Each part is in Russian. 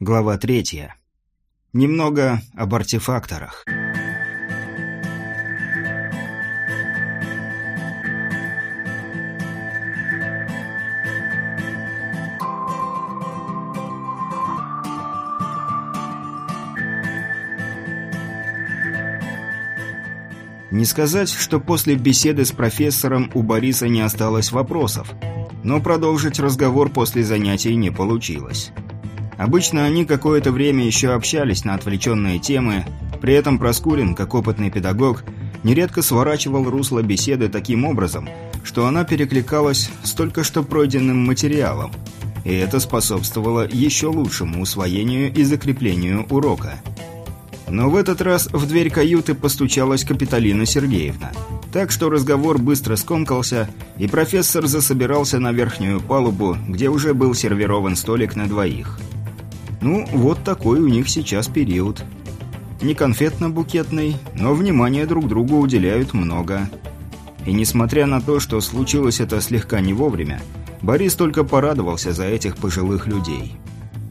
Глава третья. Немного об артефакторах. Не сказать, что после беседы с профессором у Бориса не осталось вопросов, но продолжить разговор после занятий не получилось. Обычно они какое-то время еще общались на отвлеченные темы, при этом Проскурин, как опытный педагог, нередко сворачивал русло беседы таким образом, что она перекликалась с только что пройденным материалом, и это способствовало еще лучшему усвоению и закреплению урока. Но в этот раз в дверь каюты постучалась Капиталина Сергеевна. Так что разговор быстро скомкался, и профессор засобирался на верхнюю палубу, где уже был сервирован столик на двоих. Ну, вот такой у них сейчас период. Не конфетно-букетный, но внимания друг другу уделяют много. И несмотря на то, что случилось это слегка не вовремя, Борис только порадовался за этих пожилых людей.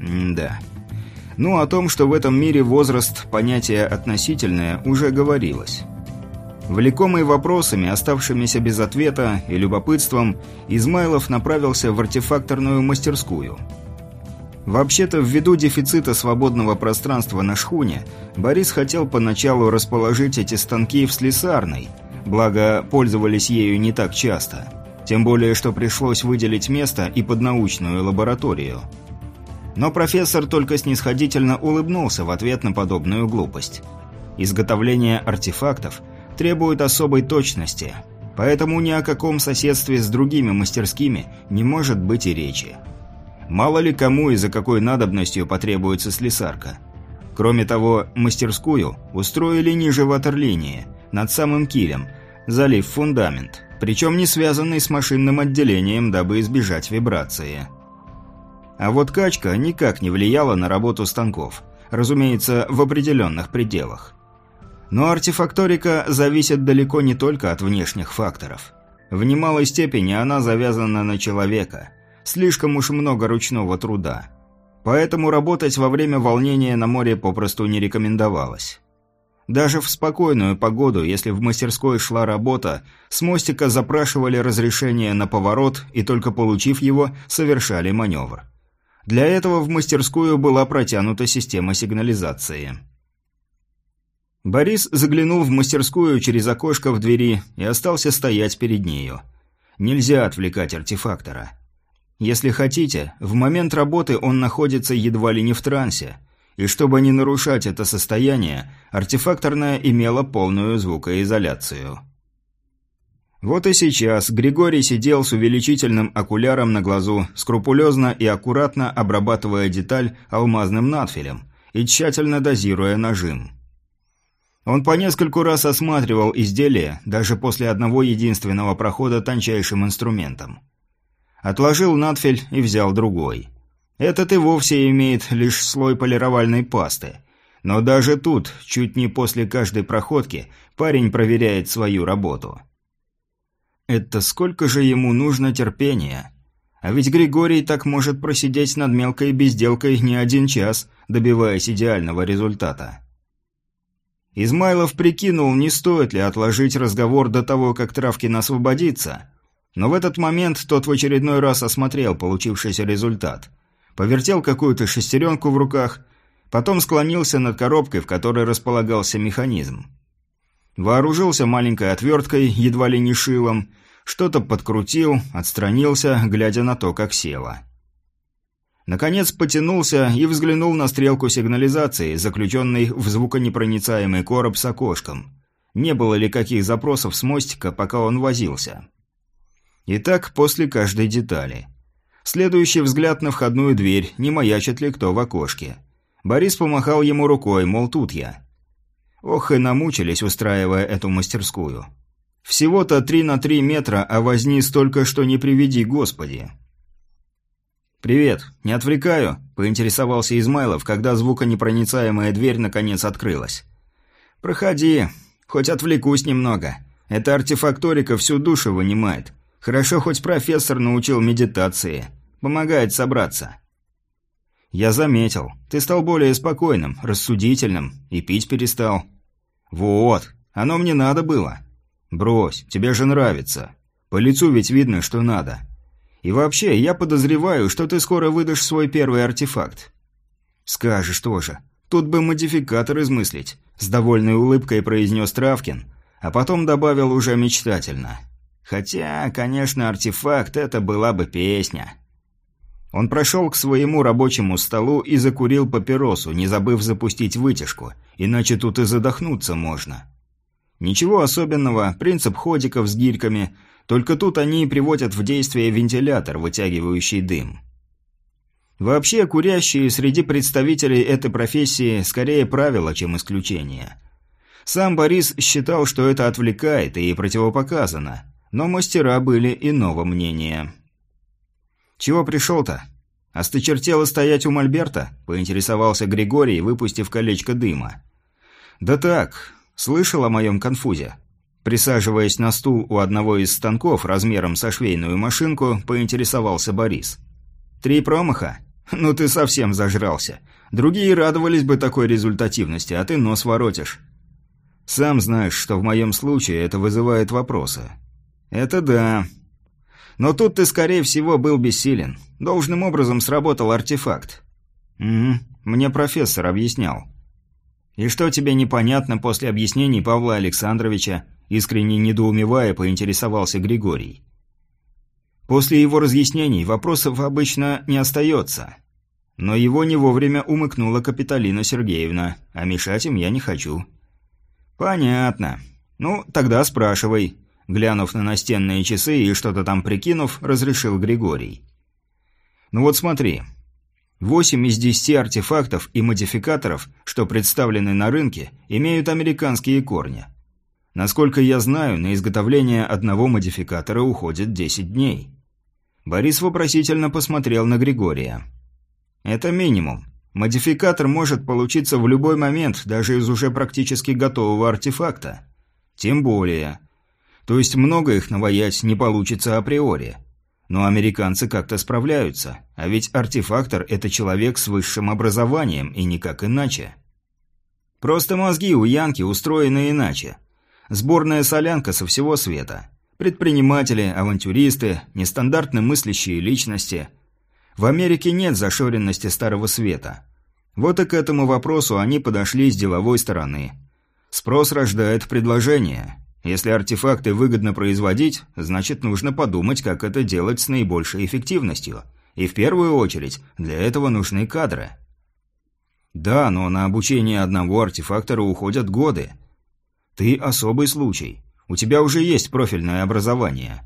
М да. Ну, о том, что в этом мире возраст – понятие относительное, уже говорилось. Влекомый вопросами, оставшимися без ответа и любопытством, Измайлов направился в артефакторную мастерскую – Вообще-то, ввиду дефицита свободного пространства на шхуне, Борис хотел поначалу расположить эти станки в слесарной, благо пользовались ею не так часто. Тем более, что пришлось выделить место и под научную лабораторию. Но профессор только снисходительно улыбнулся в ответ на подобную глупость. Изготовление артефактов требует особой точности, поэтому ни о каком соседстве с другими мастерскими не может быть и речи. Мало ли кому и за какой надобностью потребуется слесарка. Кроме того, мастерскую устроили ниже ватерлинии, над самым килем, залив фундамент, причем не связанный с машинным отделением, дабы избежать вибрации. А вот качка никак не влияла на работу станков, разумеется, в определенных пределах. Но артефакторика зависит далеко не только от внешних факторов. В немалой степени она завязана на человека – Слишком уж много ручного труда. Поэтому работать во время волнения на море попросту не рекомендовалось. Даже в спокойную погоду, если в мастерской шла работа, с мостика запрашивали разрешение на поворот и только получив его, совершали маневр. Для этого в мастерскую была протянута система сигнализации. Борис заглянул в мастерскую через окошко в двери и остался стоять перед нею. Нельзя отвлекать артефактора. Если хотите, в момент работы он находится едва ли не в трансе, и чтобы не нарушать это состояние, артефакторная имела полную звукоизоляцию. Вот и сейчас Григорий сидел с увеличительным окуляром на глазу, скрупулезно и аккуратно обрабатывая деталь алмазным надфилем и тщательно дозируя нажим. Он по нескольку раз осматривал изделие, даже после одного единственного прохода тончайшим инструментом. Отложил надфиль и взял другой. Этот и вовсе имеет лишь слой полировальной пасты. Но даже тут, чуть не после каждой проходки, парень проверяет свою работу. Это сколько же ему нужно терпения? А ведь Григорий так может просидеть над мелкой безделкой не один час, добиваясь идеального результата. Измайлов прикинул, не стоит ли отложить разговор до того, как Травкин освободится, но в этот момент тот в очередной раз осмотрел получившийся результат. Повертел какую-то шестеренку в руках, потом склонился над коробкой, в которой располагался механизм. Вооружился маленькой отверткой, едва ли не шилом, что-то подкрутил, отстранился, глядя на то, как село. Наконец потянулся и взглянул на стрелку сигнализации, заключенной в звуконепроницаемый короб с окошком. Не было ли каких запросов с мостика, пока он возился. И так после каждой детали. Следующий взгляд на входную дверь, не маячит ли кто в окошке. Борис помахал ему рукой, мол, тут я. Ох и намучились, устраивая эту мастерскую. Всего-то три на три метра, а возни столько, что не приведи, Господи. «Привет, не отвлекаю?» – поинтересовался Измайлов, когда звуконепроницаемая дверь наконец открылась. «Проходи, хоть отвлекусь немного. Эта артефакторика всю душу вынимает. Хорошо, хоть профессор научил медитации. Помогает собраться. «Я заметил. Ты стал более спокойным, рассудительным и пить перестал». «Вот. Оно мне надо было». «Брось, тебе же нравится. По лицу ведь видно, что надо. И вообще, я подозреваю, что ты скоро выдашь свой первый артефакт». «Скажешь тоже. Тут бы модификатор измыслить», – с довольной улыбкой произнес Травкин, а потом добавил уже мечтательно. «Хотя, конечно, артефакт – это была бы песня». Он прошел к своему рабочему столу и закурил папиросу, не забыв запустить вытяжку, иначе тут и задохнуться можно. Ничего особенного, принцип ходиков с гирьками, только тут они приводят в действие вентилятор, вытягивающий дым. Вообще, курящие среди представителей этой профессии скорее правило, чем исключение. Сам Борис считал, что это отвлекает и противопоказано, но мастера были иного мнения. «Чего пришел-то? Осточертело стоять у Мольберта?» – поинтересовался Григорий, выпустив колечко дыма. «Да так, слышал о моем конфузе». Присаживаясь на стул у одного из станков размером со швейную машинку, поинтересовался Борис. «Три промаха? Ну ты совсем зажрался. Другие радовались бы такой результативности, а ты нос воротишь». «Сам знаешь, что в моем случае это вызывает вопросы». «Это да. Но тут ты, скорее всего, был бессилен. Должным образом сработал артефакт. Угу, мне профессор объяснял. И что тебе непонятно после объяснений Павла Александровича, искренне недоумевая, поинтересовался Григорий. После его разъяснений вопросов обычно не остается. Но его не вовремя умыкнула Капитолина Сергеевна, а мешать им я не хочу. «Понятно. Ну, тогда спрашивай», Глянув на настенные часы и что-то там прикинув, разрешил Григорий. «Ну вот смотри. Восемь из десяти артефактов и модификаторов, что представлены на рынке, имеют американские корни. Насколько я знаю, на изготовление одного модификатора уходит 10 дней». Борис вопросительно посмотрел на Григория. «Это минимум. Модификатор может получиться в любой момент, даже из уже практически готового артефакта. Тем более, то есть много их наваять не получится априори. Но американцы как-то справляются, а ведь артефактор – это человек с высшим образованием, и никак иначе. Просто мозги у Янки устроены иначе. Сборная солянка со всего света. Предприниматели, авантюристы, нестандартно мыслящие личности. В Америке нет зашоренности Старого Света. Вот и к этому вопросу они подошли с деловой стороны. Спрос рождает предложение – если артефакты выгодно производить, значит нужно подумать, как это делать с наибольшей эффективностью. И в первую очередь, для этого нужны кадры. Да, но на обучение одного артефактора уходят годы. Ты особый случай. У тебя уже есть профильное образование.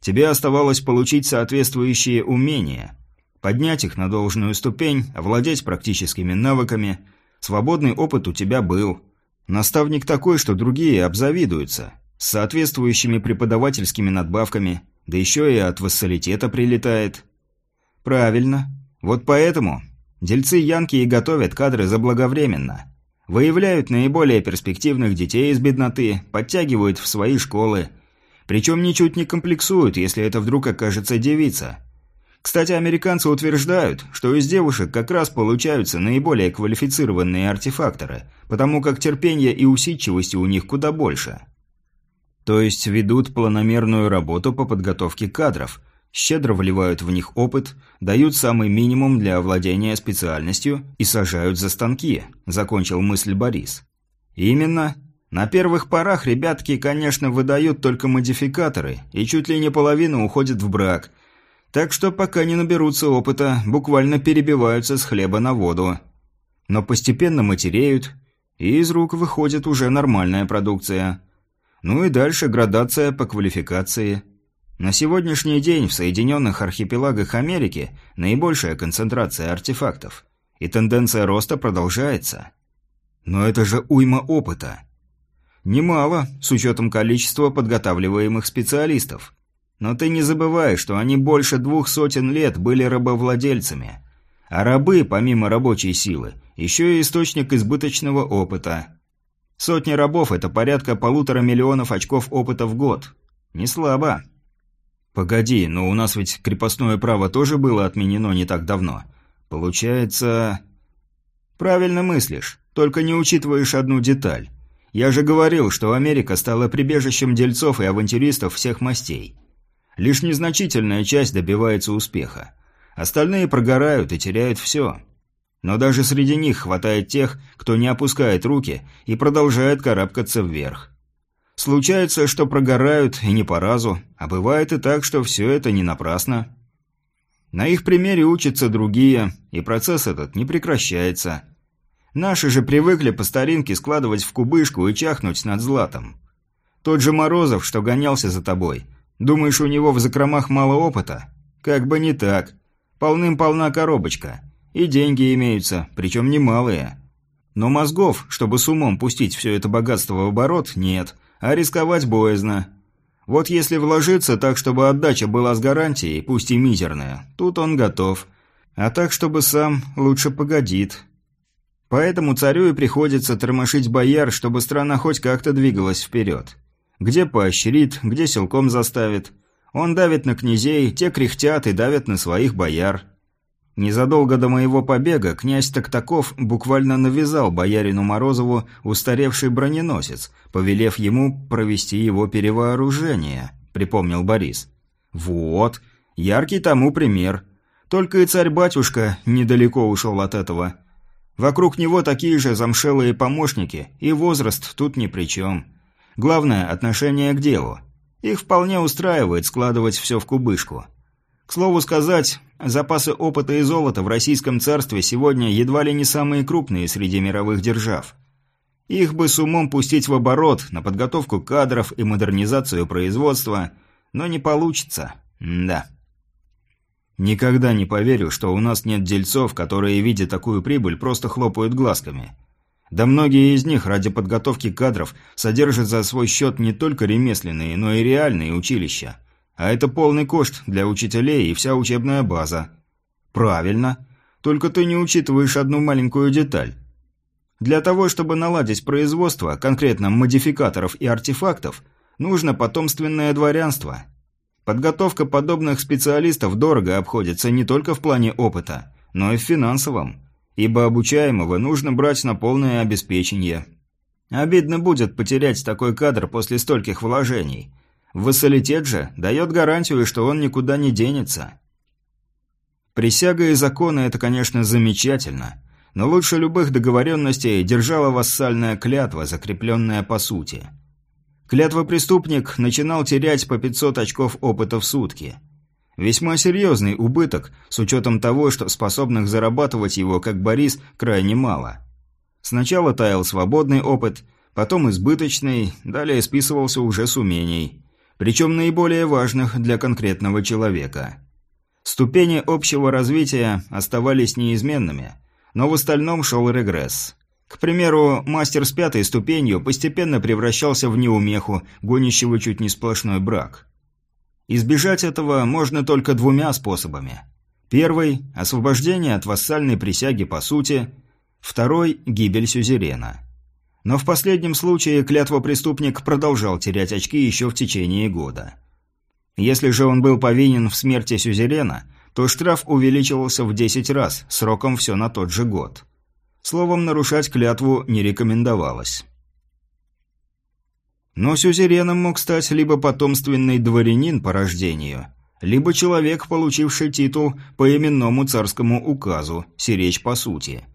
Тебе оставалось получить соответствующие умения, поднять их на должную ступень, овладеть практическими навыками. Свободный опыт у тебя был – Наставник такой, что другие обзавидуются, с соответствующими преподавательскими надбавками, да еще и от вассалитета прилетает. Правильно. Вот поэтому дельцы Янки и готовят кадры заблаговременно. Выявляют наиболее перспективных детей из бедноты, подтягивают в свои школы. Причем ничуть не комплексуют, если это вдруг окажется девица – кстати, американцы утверждают, что из девушек как раз получаются наиболее квалифицированные артефакторы, потому как терпения и усидчивости у них куда больше. То есть ведут планомерную работу по подготовке кадров, щедро вливают в них опыт, дают самый минимум для овладения специальностью и сажают за станки, закончил мысль Борис. Именно. На первых порах ребятки, конечно, выдают только модификаторы, и чуть ли не половина уходит в брак – так что пока не наберутся опыта, буквально перебиваются с хлеба на воду. Но постепенно матереют, и из рук выходит уже нормальная продукция. Ну и дальше градация по квалификации. На сегодняшний день в Соединенных Архипелагах Америки наибольшая концентрация артефактов. И тенденция роста продолжается. Но это же уйма опыта. Немало, с учетом количества подготавливаемых специалистов. Но ты не забывай, что они больше двух сотен лет были рабовладельцами. А рабы, помимо рабочей силы, еще и источник избыточного опыта. Сотни рабов – это порядка полутора миллионов очков опыта в год. Не слабо. Погоди, но у нас ведь крепостное право тоже было отменено не так давно. Получается... Правильно мыслишь, только не учитываешь одну деталь. Я же говорил, что Америка стала прибежищем дельцов и авантюристов всех мастей. Лишь незначительная часть добивается успеха. Остальные прогорают и теряют все. Но даже среди них хватает тех, кто не опускает руки и продолжает карабкаться вверх. Случается, что прогорают и не по разу, а бывает и так, что все это не напрасно. На их примере учатся другие, и процесс этот не прекращается. Наши же привыкли по старинке складывать в кубышку и чахнуть над златом. Тот же Морозов, что гонялся за тобой. Думаешь, у него в закромах мало опыта? Как бы не так. Полным-полна коробочка. И деньги имеются, причем немалые. Но мозгов, чтобы с умом пустить все это богатство в оборот, нет, а рисковать боязно. Вот если вложиться так, чтобы отдача была с гарантией, пусть и мизерная, тут он готов. А так, чтобы сам, лучше погодит. Поэтому царю и приходится тормошить бояр, чтобы страна хоть как-то двигалась вперед. Где поощрит, где силком заставит. Он давит на князей, те кряхтят и давят на своих бояр. Незадолго до моего побега князь Токтаков буквально навязал боярину Морозову устаревший броненосец, повелев ему провести его перевооружение, припомнил Борис. Вот, яркий тому пример. Только и царь-батюшка недалеко ушел от этого. Вокруг него такие же замшелые помощники, и возраст тут ни при чем. Главное – отношение к делу. Их вполне устраивает складывать все в кубышку. К слову сказать, запасы опыта и золота в Российском царстве сегодня едва ли не самые крупные среди мировых держав. Их бы с умом пустить в оборот на подготовку кадров и модернизацию производства, но не получится. М да. Никогда не поверю, что у нас нет дельцов, которые, видя такую прибыль, просто хлопают глазками. Да многие из них ради подготовки кадров содержат за свой счет не только ремесленные, но и реальные училища. А это полный кошт для учителей и вся учебная база. Правильно. Только ты не учитываешь одну маленькую деталь. Для того, чтобы наладить производство, конкретно модификаторов и артефактов, нужно потомственное дворянство. Подготовка подобных специалистов дорого обходится не только в плане опыта, но и в финансовом, ибо обучаемого нужно брать на полное обеспечение. Обидно будет потерять такой кадр после стольких вложений – Вассалитет же дает гарантию, что он никуда не денется. Присяга и законы – это, конечно, замечательно, но лучше любых договоренностей держала вассальная клятва, закрепленная по сути. Клятва-преступник начинал терять по 500 очков опыта в сутки. Весьма серьезный убыток, с учетом того, что способных зарабатывать его, как Борис, крайне мало. Сначала таял свободный опыт, потом избыточный, далее списывался уже с умений причем наиболее важных для конкретного человека. Ступени общего развития оставались неизменными, но в остальном шел регресс. К примеру, мастер с пятой ступенью постепенно превращался в неумеху, гонящего чуть не сплошной брак. Избежать этого можно только двумя способами. Первый – освобождение от вассальной присяги по сути, второй – гибель сюзерена. Но в последнем случае клятвопреступник продолжал терять очки еще в течение года. Если же он был повинен в смерти Сюзерена, то штраф увеличивался в 10 раз, сроком все на тот же год. Словом, нарушать клятву не рекомендовалось. Но сюзереном мог стать либо потомственный дворянин по рождению, либо человек, получивший титул по именному царскому указу, сиречь по сути.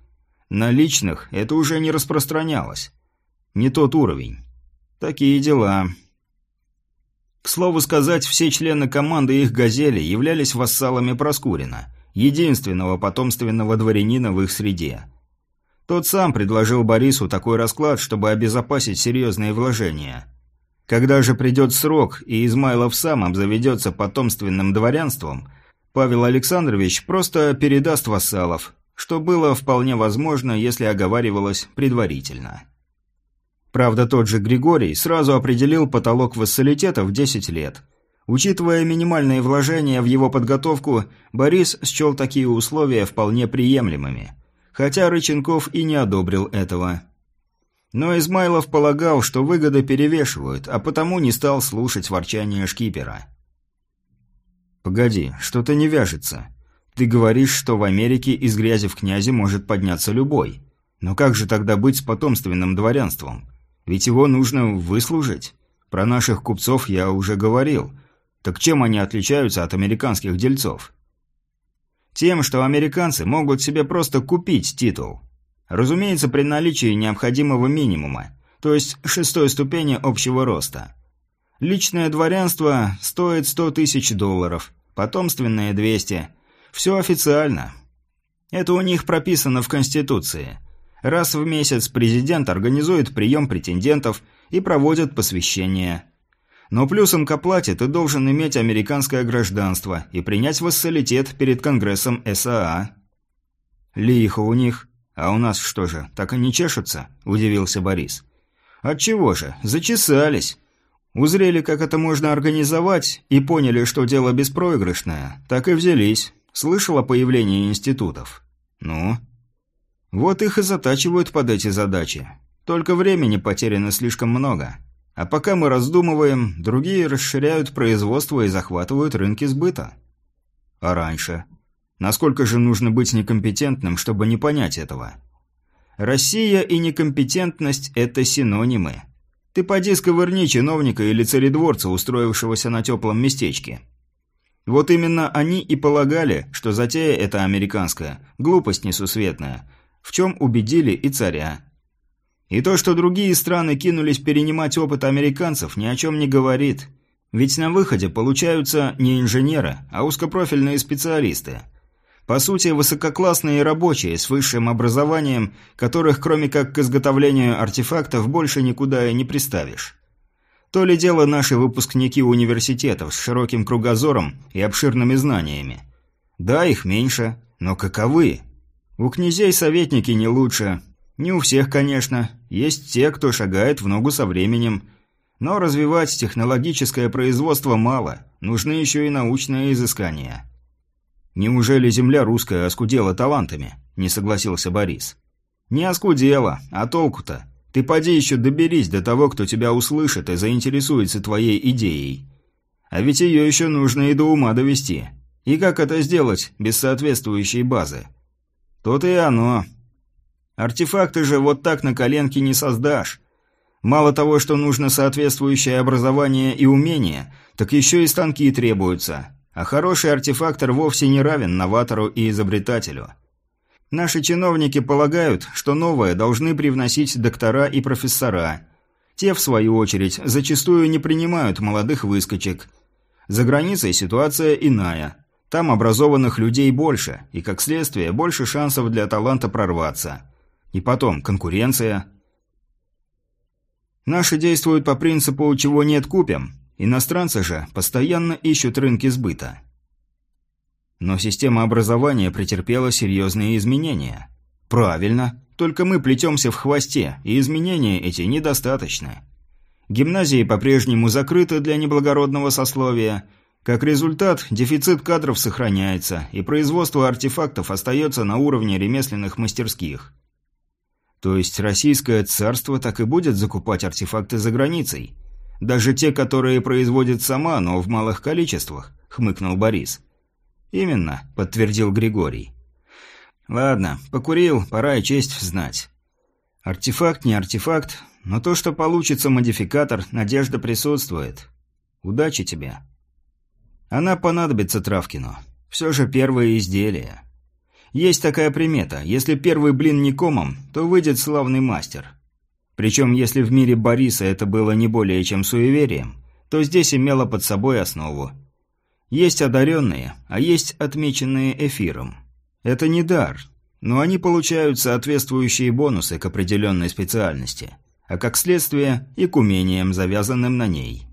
На личных это уже не распространялось. Не тот уровень. Такие дела. К слову сказать, все члены команды их «Газели» являлись вассалами Проскурина, единственного потомственного дворянина в их среде. Тот сам предложил Борису такой расклад, чтобы обезопасить серьезные вложения. Когда же придет срок, и Измайлов сам обзаведется потомственным дворянством, Павел Александрович просто передаст вассалов, что было вполне возможно, если оговаривалось предварительно. Правда, тот же Григорий сразу определил потолок вассалитета в 10 лет. Учитывая минимальные вложения в его подготовку, Борис счел такие условия вполне приемлемыми. Хотя Рыченков и не одобрил этого. Но Измайлов полагал, что выгоды перевешивают, а потому не стал слушать ворчание шкипера. «Погоди, что-то не вяжется. Ты говоришь, что в Америке из грязи в князи может подняться любой. Но как же тогда быть с потомственным дворянством? Ведь его нужно выслужить. Про наших купцов я уже говорил. Так чем они отличаются от американских дельцов? Тем, что американцы могут себе просто купить титул. Разумеется, при наличии необходимого минимума, то есть шестой ступени общего роста. Личное дворянство стоит 100 тысяч долларов, потомственное – 200. Все официально. Это у них прописано в Конституции. Раз в месяц президент организует прием претендентов и проводит посвящение. Но плюсом к оплате ты должен иметь американское гражданство и принять вассалитет перед Конгрессом САА. Лихо у них. А у нас что же, так и не чешутся? Удивился Борис. Отчего же? Зачесались. Узрели, как это можно организовать, и поняли, что дело беспроигрышное. Так и взялись. Слышал о появлении институтов? Ну? Вот их и затачивают под эти задачи. Только времени потеряно слишком много. А пока мы раздумываем, другие расширяют производство и захватывают рынки сбыта. А раньше? Насколько же нужно быть некомпетентным, чтобы не понять этого? Россия и некомпетентность – это синонимы. Ты поди сковырни чиновника или царедворца, устроившегося на теплом местечке. Вот именно они и полагали, что затея эта американская, глупость несусветная, в чем убедили и царя. И то, что другие страны кинулись перенимать опыт американцев, ни о чем не говорит. Ведь на выходе получаются не инженеры, а узкопрофильные специалисты – по сути, высококлассные рабочие с высшим образованием, которых кроме как к изготовлению артефактов больше никуда и не приставишь. То ли дело наши выпускники университетов с широким кругозором и обширными знаниями. Да, их меньше, но каковы? У князей советники не лучше. Не у всех, конечно. Есть те, кто шагает в ногу со временем. Но развивать технологическое производство мало. Нужны еще и научные изыскания. «Неужели земля русская оскудела талантами?» – не согласился Борис. «Не оскудела, а толку-то? Ты поди еще доберись до того, кто тебя услышит и заинтересуется твоей идеей. А ведь ее еще нужно и до ума довести. И как это сделать без соответствующей базы? Тут и оно. Артефакты же вот так на коленке не создашь. Мало того, что нужно соответствующее образование и умение, так еще и станки требуются. А хороший артефактор вовсе не равен новатору и изобретателю. Наши чиновники полагают, что новое должны привносить доктора и профессора. Те, в свою очередь, зачастую не принимают молодых выскочек. За границей ситуация иная. Там образованных людей больше, и, как следствие, больше шансов для таланта прорваться. И потом, конкуренция. Наши действуют по принципу «чего нет, купим», Иностранцы же постоянно ищут рынки сбыта. Но система образования претерпела серьезные изменения. Правильно, только мы плетемся в хвосте, и изменения эти недостаточны. Гимназии по-прежнему закрыты для неблагородного сословия. Как результат, дефицит кадров сохраняется, и производство артефактов остается на уровне ремесленных мастерских. То есть российское царство так и будет закупать артефакты за границей – даже те, которые производит сама, но в малых количествах», — хмыкнул Борис. «Именно», — подтвердил Григорий. «Ладно, покурил, пора и честь знать. Артефакт не артефакт, но то, что получится модификатор, надежда присутствует. Удачи тебе». Она понадобится Травкину. Все же первое изделие. Есть такая примета. Если первый блин не комом, то выйдет славный мастер. Причем, если в мире Бориса это было не более чем суеверием, то здесь имело под собой основу. Есть одаренные, а есть отмеченные эфиром. Это не дар, но они получают соответствующие бонусы к определенной специальности, а как следствие и к умениям, завязанным на ней.